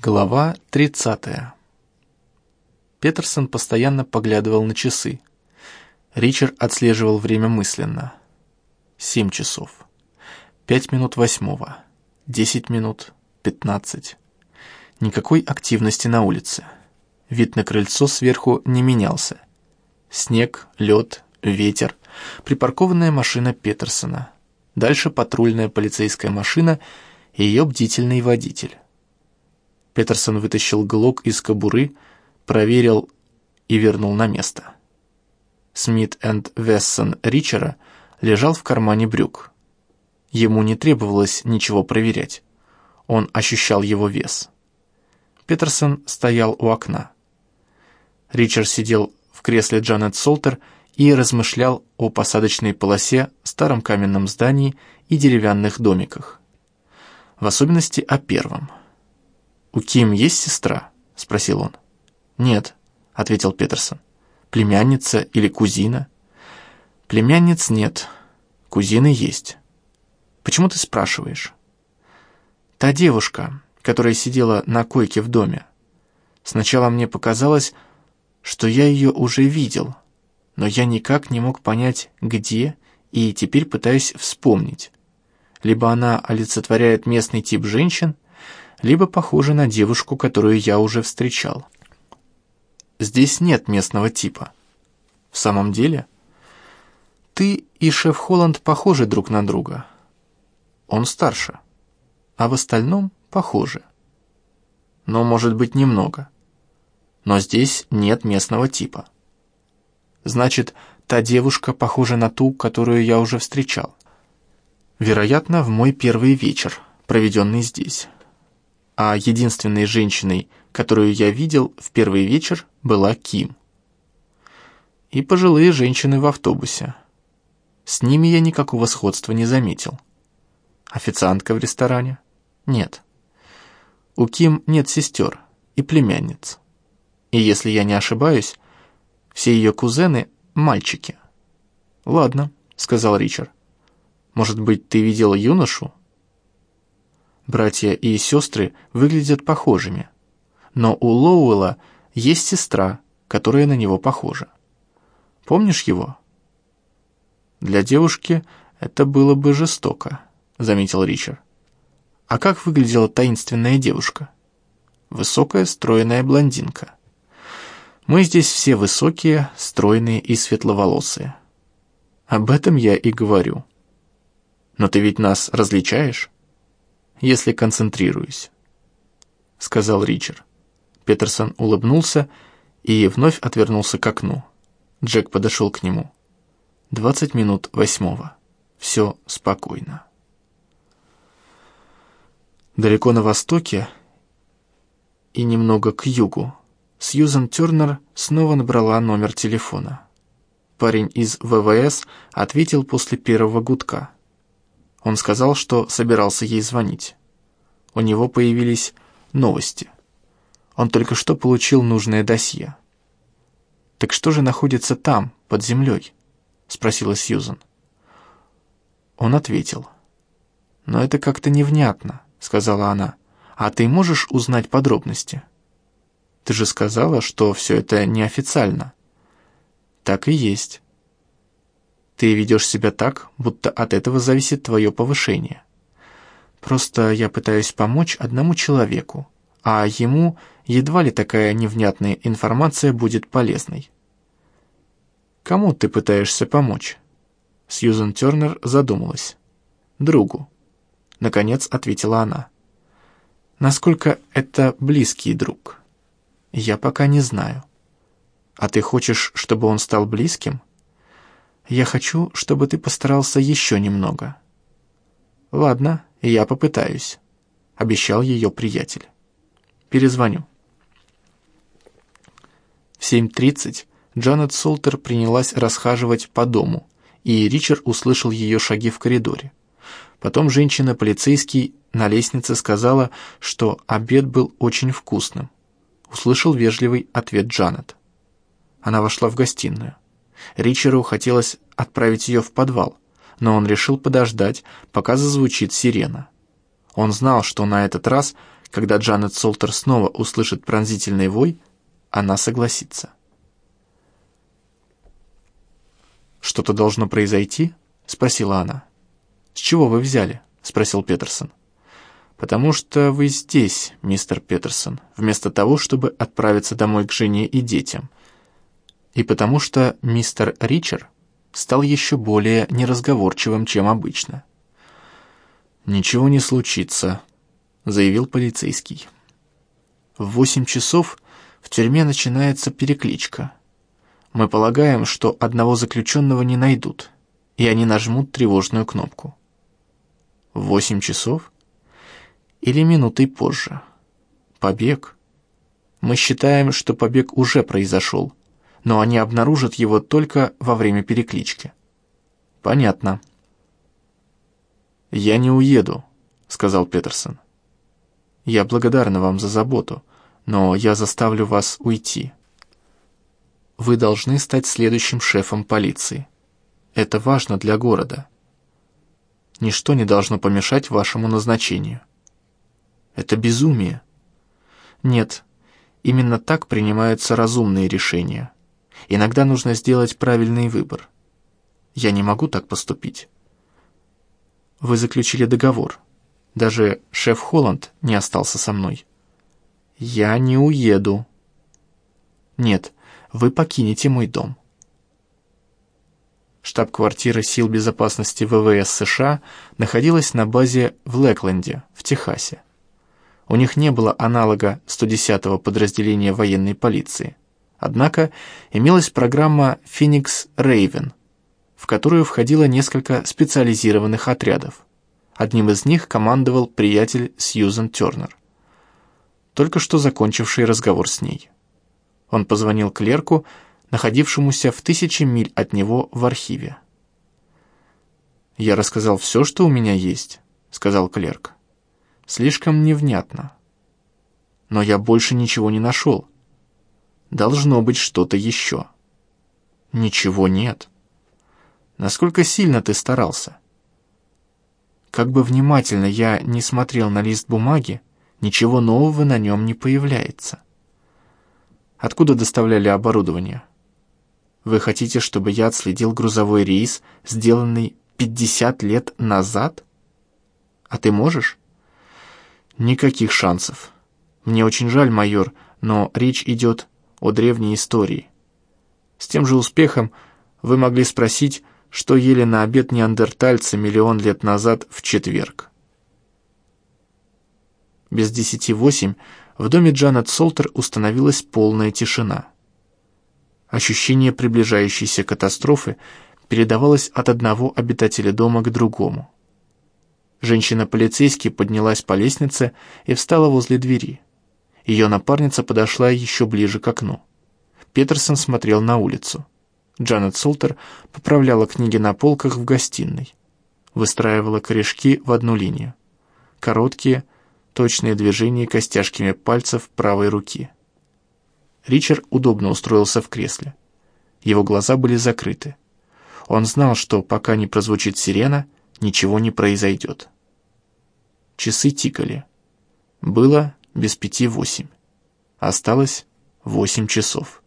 Глава 30. Петерсон постоянно поглядывал на часы. Ричард отслеживал время мысленно. Семь часов. Пять минут восьмого. Десять минут. Пятнадцать. Никакой активности на улице. Вид на крыльцо сверху не менялся. Снег, лед, ветер. Припаркованная машина Петерсона. Дальше патрульная полицейская машина и ее бдительный водитель. Петерсон вытащил глок из кобуры, проверил и вернул на место. Смит энд Вессон Ричера лежал в кармане брюк. Ему не требовалось ничего проверять. Он ощущал его вес. Петерсон стоял у окна. Ричард сидел в кресле Джанет Солтер и размышлял о посадочной полосе, старом каменном здании и деревянных домиках. В особенности о первом – «У Ким есть сестра?» — спросил он. «Нет», — ответил Петерсон. «Племянница или кузина?» «Племянниц нет, кузины есть». «Почему ты спрашиваешь?» «Та девушка, которая сидела на койке в доме. Сначала мне показалось, что я ее уже видел, но я никак не мог понять, где, и теперь пытаюсь вспомнить. Либо она олицетворяет местный тип женщин, либо похожа на девушку, которую я уже встречал. Здесь нет местного типа. В самом деле, ты и шеф Холланд похожи друг на друга. Он старше, а в остальном похожи. Но, может быть, немного. Но здесь нет местного типа. Значит, та девушка похожа на ту, которую я уже встречал. Вероятно, в мой первый вечер, проведенный здесь а единственной женщиной, которую я видел в первый вечер, была Ким. И пожилые женщины в автобусе. С ними я никакого сходства не заметил. Официантка в ресторане? Нет. У Ким нет сестер и племянниц. И если я не ошибаюсь, все ее кузены — мальчики. «Ладно», — сказал Ричард. «Может быть, ты видел юношу?» Братья и сестры выглядят похожими. Но у Лоуэлла есть сестра, которая на него похожа. Помнишь его? Для девушки это было бы жестоко, заметил Ричард. А как выглядела таинственная девушка? Высокая, стройная блондинка. Мы здесь все высокие, стройные и светловолосые. Об этом я и говорю. Но ты ведь нас различаешь? Если концентрируюсь», — сказал Ричард. Петерсон улыбнулся и вновь отвернулся к окну. Джек подошел к нему. «Двадцать минут восьмого. Все спокойно». Далеко на востоке и немного к югу Сьюзен Тернер снова набрала номер телефона. Парень из ВВС ответил после первого гудка — он сказал, что собирался ей звонить. У него появились новости. Он только что получил нужное досье. «Так что же находится там, под землей?» — спросила Сьюзан. Он ответил. «Но это как-то невнятно», — сказала она. «А ты можешь узнать подробности?» «Ты же сказала, что все это неофициально». «Так и есть. Ты ведешь себя так, будто от этого зависит твое повышение. Просто я пытаюсь помочь одному человеку, а ему едва ли такая невнятная информация будет полезной. Кому ты пытаешься помочь? Сьюзен Тернер задумалась. Другу. Наконец ответила она. Насколько это близкий друг? Я пока не знаю. А ты хочешь, чтобы он стал близким? Я хочу, чтобы ты постарался еще немного». «Ладно, я попытаюсь», — обещал ее приятель. «Перезвоню». В 7.30 Джанет Солтер принялась расхаживать по дому, и Ричард услышал ее шаги в коридоре. Потом женщина-полицейский на лестнице сказала, что обед был очень вкусным. Услышал вежливый ответ Джанет. Она вошла в гостиную. Ричеру хотелось отправить ее в подвал, но он решил подождать, пока зазвучит сирена. Он знал, что на этот раз Когда Джанет Солтер снова услышит пронзительный вой, она согласится. «Что-то должно произойти?» — спросила она. «С чего вы взяли?» — спросил Петерсон. «Потому что вы здесь, мистер Петерсон, вместо того, чтобы отправиться домой к жене и детям. И потому что мистер Ричард стал еще более неразговорчивым, чем обычно». «Ничего не случится», — заявил полицейский. «В восемь часов в тюрьме начинается перекличка. Мы полагаем, что одного заключенного не найдут, и они нажмут тревожную кнопку». «В восемь часов?» «Или минутой позже. Побег?» «Мы считаем, что побег уже произошел, но они обнаружат его только во время переклички». «Понятно». «Я не уеду», — сказал Петерсон. «Я благодарна вам за заботу, но я заставлю вас уйти. Вы должны стать следующим шефом полиции. Это важно для города. Ничто не должно помешать вашему назначению. Это безумие. Нет, именно так принимаются разумные решения. Иногда нужно сделать правильный выбор. Я не могу так поступить. Вы заключили договор. Даже шеф Холланд не остался со мной. Я не уеду. Нет, вы покинете мой дом. Штаб-квартира сил безопасности ВВС США находилась на базе в Лэкленде, в Техасе. У них не было аналога 110-го подразделения военной полиции. Однако имелась программа «Феникс Рейвен», в которую входило несколько специализированных отрядов. Одним из них командовал приятель Сьюзен Тернер, только что закончивший разговор с ней. Он позвонил клерку, находившемуся в тысячи миль от него в архиве. «Я рассказал все, что у меня есть», — сказал клерк. «Слишком невнятно. Но я больше ничего не нашел. Должно быть что-то еще». «Ничего нет». Насколько сильно ты старался? Как бы внимательно я не смотрел на лист бумаги, ничего нового на нем не появляется. Откуда доставляли оборудование? Вы хотите, чтобы я отследил грузовой рейс, сделанный 50 лет назад? А ты можешь? Никаких шансов. Мне очень жаль, майор, но речь идет о древней истории. С тем же успехом вы могли спросить, что ели на обед неандертальцы миллион лет назад в четверг. Без десяти восемь в доме Джанет Солтер установилась полная тишина. Ощущение приближающейся катастрофы передавалось от одного обитателя дома к другому. Женщина-полицейский поднялась по лестнице и встала возле двери. Ее напарница подошла еще ближе к окну. Петерсон смотрел на улицу. Джанет Солтер поправляла книги на полках в гостиной. Выстраивала корешки в одну линию. Короткие, точные движения костяшками пальцев правой руки. Ричард удобно устроился в кресле. Его глаза были закрыты. Он знал, что пока не прозвучит сирена, ничего не произойдет. Часы тикали. Было без пяти восемь. Осталось восемь часов.